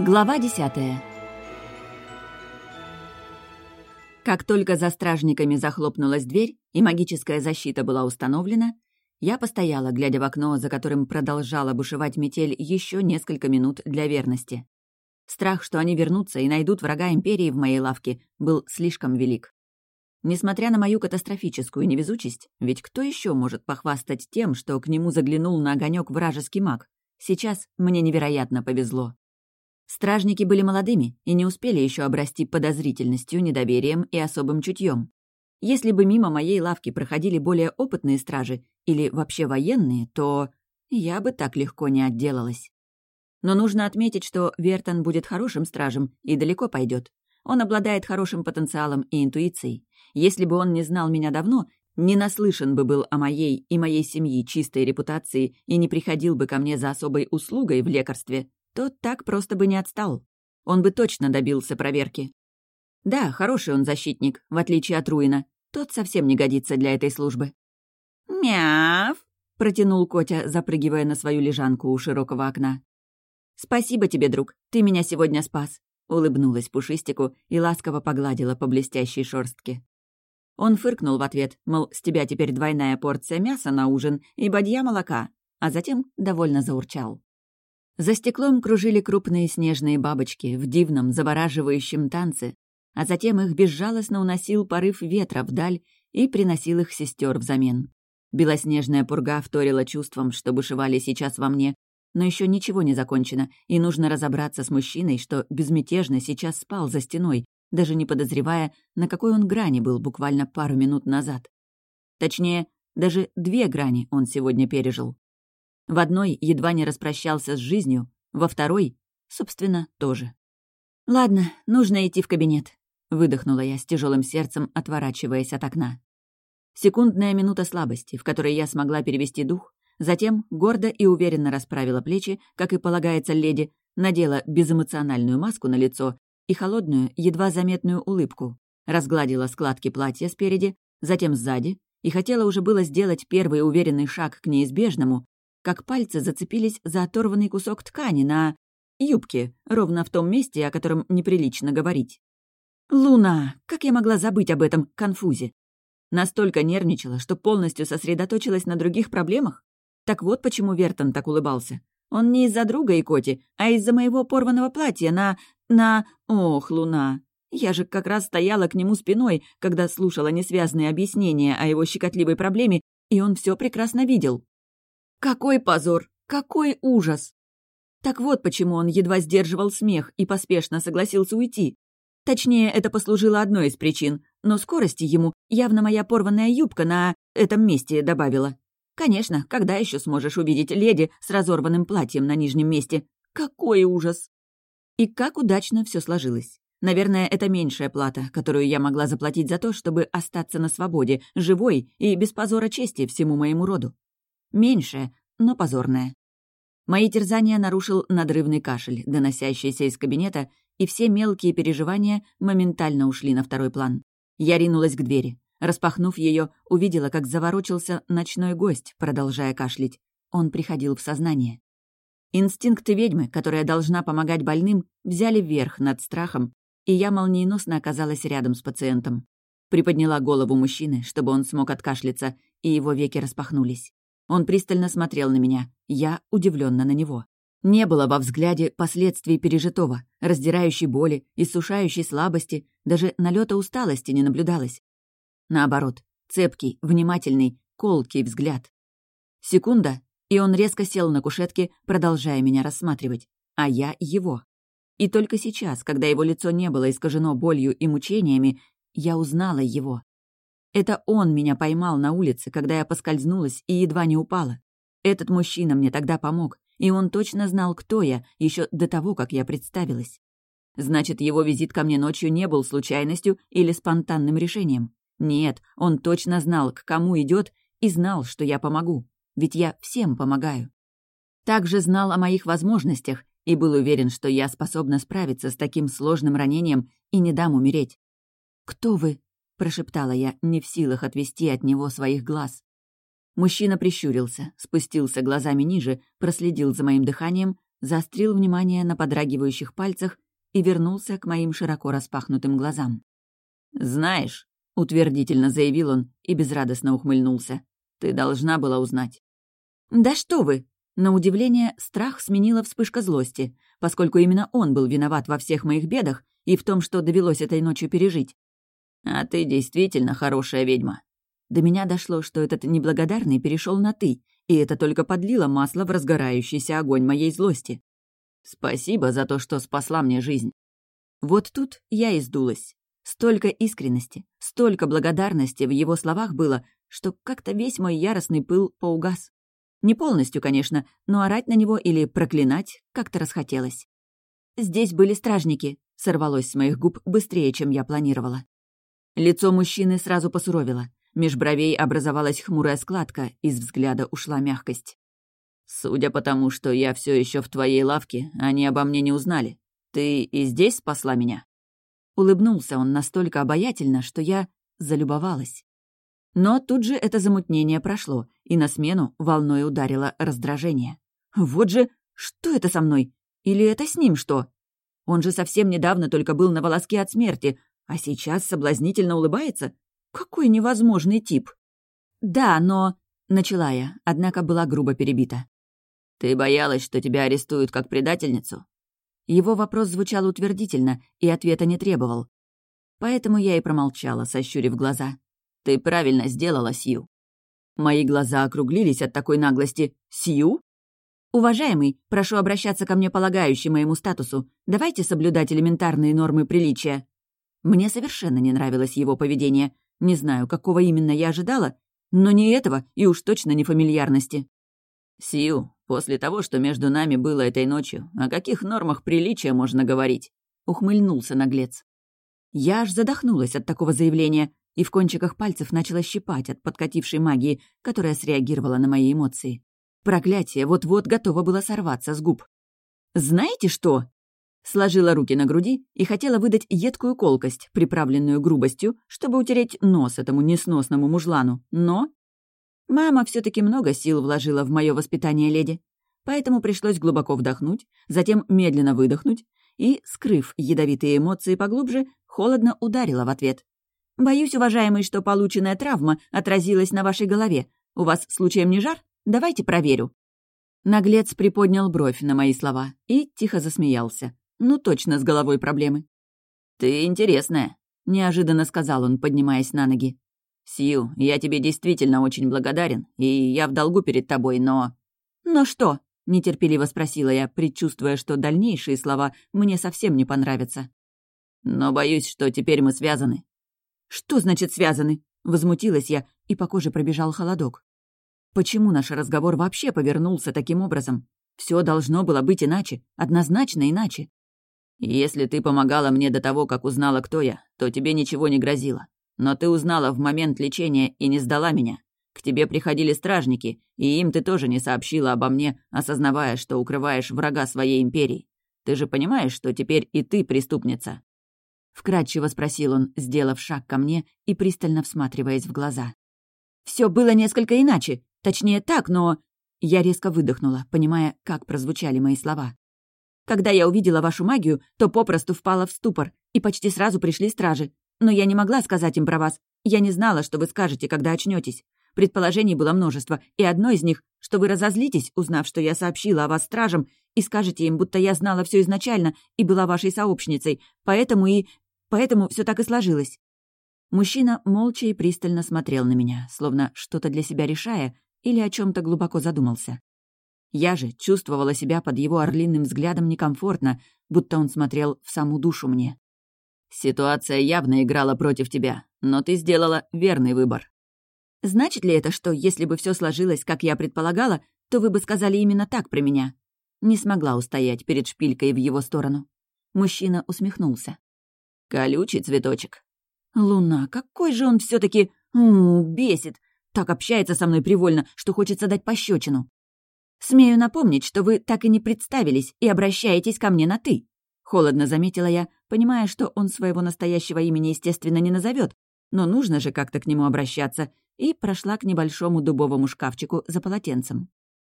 Глава десятая. Как только за стражниками захлопнулась дверь и магическая защита была установлена, я постояла, глядя в окно, за которым продолжала бушевать метель еще несколько минут для верности. Страх, что они вернутся и найдут врага Империи в моей лавке, был слишком велик. Несмотря на мою катастрофическую невезучесть, ведь кто еще может похвастать тем, что к нему заглянул на огонек вражеский маг? Сейчас мне невероятно повезло. Стражники были молодыми и не успели еще обрасти подозрительностью, недоверием и особым чутьем. Если бы мимо моей лавки проходили более опытные стражи или вообще военные, то я бы так легко не отделалась. Но нужно отметить, что Вертон будет хорошим стражем и далеко пойдет. Он обладает хорошим потенциалом и интуицией. Если бы он не знал меня давно, не наслышан бы был о моей и моей семьи чистой репутации и не приходил бы ко мне за особой услугой в лекарстве, тот так просто бы не отстал. Он бы точно добился проверки. Да, хороший он защитник, в отличие от Руина. Тот совсем не годится для этой службы. «Мяв!» — протянул Котя, запрыгивая на свою лежанку у широкого окна. «Спасибо тебе, друг, ты меня сегодня спас», — улыбнулась Пушистику и ласково погладила по блестящей шорстке. Он фыркнул в ответ, мол, с тебя теперь двойная порция мяса на ужин и бадья молока, а затем довольно заурчал. За стеклом кружили крупные снежные бабочки в дивном, завораживающем танце, а затем их безжалостно уносил порыв ветра вдаль и приносил их сестер взамен. Белоснежная пурга вторила чувством, что бушевали сейчас во мне, но еще ничего не закончено, и нужно разобраться с мужчиной, что безмятежно сейчас спал за стеной, даже не подозревая, на какой он грани был буквально пару минут назад. Точнее, даже две грани он сегодня пережил. В одной едва не распрощался с жизнью, во второй, собственно, тоже. «Ладно, нужно идти в кабинет», — выдохнула я с тяжелым сердцем, отворачиваясь от окна. Секундная минута слабости, в которой я смогла перевести дух, затем гордо и уверенно расправила плечи, как и полагается леди, надела безэмоциональную маску на лицо и холодную, едва заметную улыбку, разгладила складки платья спереди, затем сзади, и хотела уже было сделать первый уверенный шаг к неизбежному, как пальцы зацепились за оторванный кусок ткани на юбке, ровно в том месте, о котором неприлично говорить. «Луна! Как я могла забыть об этом конфузе?» Настолько нервничала, что полностью сосредоточилась на других проблемах? Так вот почему Вертон так улыбался. Он не из-за друга и Коти, а из-за моего порванного платья на... на... Ох, Луна! Я же как раз стояла к нему спиной, когда слушала несвязные объяснения о его щекотливой проблеме, и он все прекрасно видел. Какой позор! Какой ужас! Так вот почему он едва сдерживал смех и поспешно согласился уйти. Точнее, это послужило одной из причин, но скорости ему явно моя порванная юбка на этом месте добавила. Конечно, когда еще сможешь увидеть леди с разорванным платьем на нижнем месте? Какой ужас! И как удачно все сложилось. Наверное, это меньшая плата, которую я могла заплатить за то, чтобы остаться на свободе, живой и без позора чести всему моему роду. Меньшее, но позорное. Мои терзания нарушил надрывный кашель, доносящийся из кабинета, и все мелкие переживания моментально ушли на второй план. Я ринулась к двери. Распахнув ее, увидела, как заворочился ночной гость, продолжая кашлять. Он приходил в сознание. Инстинкты ведьмы, которая должна помогать больным, взяли верх над страхом, и я молниеносно оказалась рядом с пациентом. Приподняла голову мужчины, чтобы он смог откашляться, и его веки распахнулись. Он пристально смотрел на меня, я удивленно на него. Не было во взгляде последствий пережитого, раздирающей боли, иссушающей слабости, даже налета усталости не наблюдалось. Наоборот, цепкий, внимательный, колкий взгляд. Секунда, и он резко сел на кушетке, продолжая меня рассматривать, а я его. И только сейчас, когда его лицо не было искажено болью и мучениями, я узнала его. Это он меня поймал на улице, когда я поскользнулась и едва не упала. Этот мужчина мне тогда помог, и он точно знал, кто я, еще до того, как я представилась. Значит, его визит ко мне ночью не был случайностью или спонтанным решением. Нет, он точно знал, к кому идет, и знал, что я помогу. Ведь я всем помогаю. Также знал о моих возможностях и был уверен, что я способна справиться с таким сложным ранением и не дам умереть. «Кто вы?» Прошептала я, не в силах отвести от него своих глаз. Мужчина прищурился, спустился глазами ниже, проследил за моим дыханием, заострил внимание на подрагивающих пальцах и вернулся к моим широко распахнутым глазам. «Знаешь», — утвердительно заявил он и безрадостно ухмыльнулся, «ты должна была узнать». «Да что вы!» На удивление, страх сменила вспышка злости, поскольку именно он был виноват во всех моих бедах и в том, что довелось этой ночью пережить. «А ты действительно хорошая ведьма». До меня дошло, что этот неблагодарный перешел на «ты», и это только подлило масло в разгорающийся огонь моей злости. Спасибо за то, что спасла мне жизнь. Вот тут я и сдулась. Столько искренности, столько благодарности в его словах было, что как-то весь мой яростный пыл поугас. Не полностью, конечно, но орать на него или проклинать как-то расхотелось. «Здесь были стражники», — сорвалось с моих губ быстрее, чем я планировала. Лицо мужчины сразу посуровило. Меж бровей образовалась хмурая складка, из взгляда ушла мягкость. «Судя по тому, что я все еще в твоей лавке, они обо мне не узнали. Ты и здесь спасла меня?» Улыбнулся он настолько обаятельно, что я залюбовалась. Но тут же это замутнение прошло, и на смену волной ударило раздражение. «Вот же, что это со мной? Или это с ним что? Он же совсем недавно только был на волоске от смерти, а сейчас соблазнительно улыбается? Какой невозможный тип!» «Да, но...» — начала я, однако была грубо перебита. «Ты боялась, что тебя арестуют как предательницу?» Его вопрос звучал утвердительно и ответа не требовал. Поэтому я и промолчала, сощурив глаза. «Ты правильно сделала, Сью». Мои глаза округлились от такой наглости. «Сью?» «Уважаемый, прошу обращаться ко мне полагающий моему статусу. Давайте соблюдать элементарные нормы приличия». Мне совершенно не нравилось его поведение. Не знаю, какого именно я ожидала, но не этого и уж точно не фамильярности. «Сью, после того, что между нами было этой ночью, о каких нормах приличия можно говорить?» — ухмыльнулся наглец. Я аж задохнулась от такого заявления и в кончиках пальцев начала щипать от подкатившей магии, которая среагировала на мои эмоции. Проклятие вот-вот готово было сорваться с губ. «Знаете что?» Сложила руки на груди и хотела выдать едкую колкость, приправленную грубостью, чтобы утереть нос этому несносному мужлану, но... Мама все таки много сил вложила в мое воспитание леди, поэтому пришлось глубоко вдохнуть, затем медленно выдохнуть и, скрыв ядовитые эмоции поглубже, холодно ударила в ответ. «Боюсь, уважаемый, что полученная травма отразилась на вашей голове. У вас случаем не жар? Давайте проверю». Наглец приподнял бровь на мои слова и тихо засмеялся. Ну, точно с головой проблемы. «Ты интересная», — неожиданно сказал он, поднимаясь на ноги. «Сью, я тебе действительно очень благодарен, и я в долгу перед тобой, но...» «Но что?» — нетерпеливо спросила я, предчувствуя, что дальнейшие слова мне совсем не понравятся. «Но боюсь, что теперь мы связаны». «Что значит связаны?» — возмутилась я, и по коже пробежал холодок. Почему наш разговор вообще повернулся таким образом? Все должно было быть иначе, однозначно иначе. Если ты помогала мне до того, как узнала, кто я, то тебе ничего не грозило. Но ты узнала в момент лечения и не сдала меня. К тебе приходили стражники, и им ты тоже не сообщила обо мне, осознавая, что укрываешь врага своей империи. Ты же понимаешь, что теперь и ты преступница?» Вкратчиво спросил он, сделав шаг ко мне и пристально всматриваясь в глаза. Все было несколько иначе. Точнее так, но...» Я резко выдохнула, понимая, как прозвучали мои слова. Когда я увидела вашу магию, то попросту впала в ступор, и почти сразу пришли стражи. Но я не могла сказать им про вас. Я не знала, что вы скажете, когда очнетесь. Предположений было множество, и одно из них, что вы разозлитесь, узнав, что я сообщила о вас стражам, и скажете им, будто я знала все изначально и была вашей сообщницей, поэтому и... поэтому все так и сложилось». Мужчина молча и пристально смотрел на меня, словно что-то для себя решая или о чем то глубоко задумался. Я же чувствовала себя под его орлиным взглядом некомфортно, будто он смотрел в саму душу мне. «Ситуация явно играла против тебя, но ты сделала верный выбор». «Значит ли это, что если бы все сложилось, как я предполагала, то вы бы сказали именно так про меня?» Не смогла устоять перед шпилькой в его сторону. Мужчина усмехнулся. «Колючий цветочек». «Луна, какой же он все таки бесит! Так общается со мной привольно, что хочется дать пощечину. «Смею напомнить, что вы так и не представились и обращаетесь ко мне на «ты». Холодно заметила я, понимая, что он своего настоящего имени, естественно, не назовет, но нужно же как-то к нему обращаться, и прошла к небольшому дубовому шкафчику за полотенцем.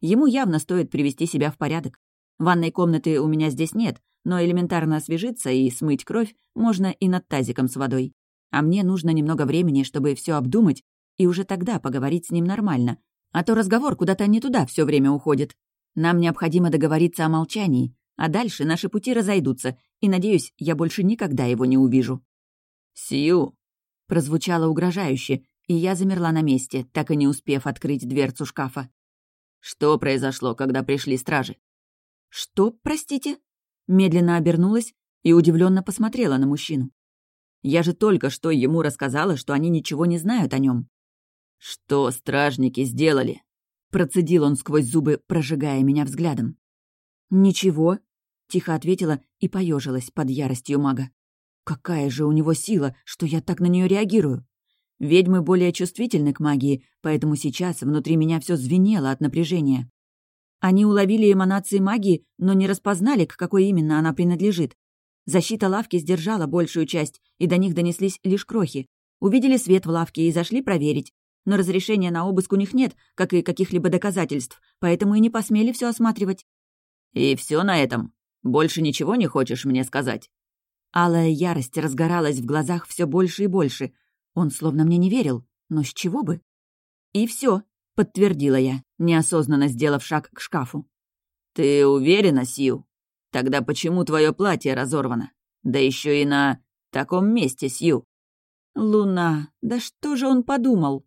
Ему явно стоит привести себя в порядок. Ванной комнаты у меня здесь нет, но элементарно освежиться и смыть кровь можно и над тазиком с водой. А мне нужно немного времени, чтобы все обдумать и уже тогда поговорить с ним нормально. А то разговор куда-то не туда все время уходит. Нам необходимо договориться о молчании, а дальше наши пути разойдутся, и, надеюсь, я больше никогда его не увижу. «Сью!» — прозвучало угрожающе, и я замерла на месте, так и не успев открыть дверцу шкафа. «Что произошло, когда пришли стражи?» «Что, простите?» Медленно обернулась и удивленно посмотрела на мужчину. Я же только что ему рассказала, что они ничего не знают о нем. «Что стражники сделали?» Процедил он сквозь зубы, прожигая меня взглядом. «Ничего», — тихо ответила и поежилась под яростью мага. «Какая же у него сила, что я так на нее реагирую? Ведьмы более чувствительны к магии, поэтому сейчас внутри меня все звенело от напряжения. Они уловили эманации магии, но не распознали, к какой именно она принадлежит. Защита лавки сдержала большую часть, и до них донеслись лишь крохи. Увидели свет в лавке и зашли проверить. Но разрешения на обыск у них нет, как и каких-либо доказательств, поэтому и не посмели все осматривать. «И все на этом? Больше ничего не хочешь мне сказать?» Алая ярость разгоралась в глазах все больше и больше. Он словно мне не верил, но с чего бы? «И все, подтвердила я, неосознанно сделав шаг к шкафу. «Ты уверена, Сью? Тогда почему твое платье разорвано? Да еще и на таком месте, Сью». «Луна, да что же он подумал?»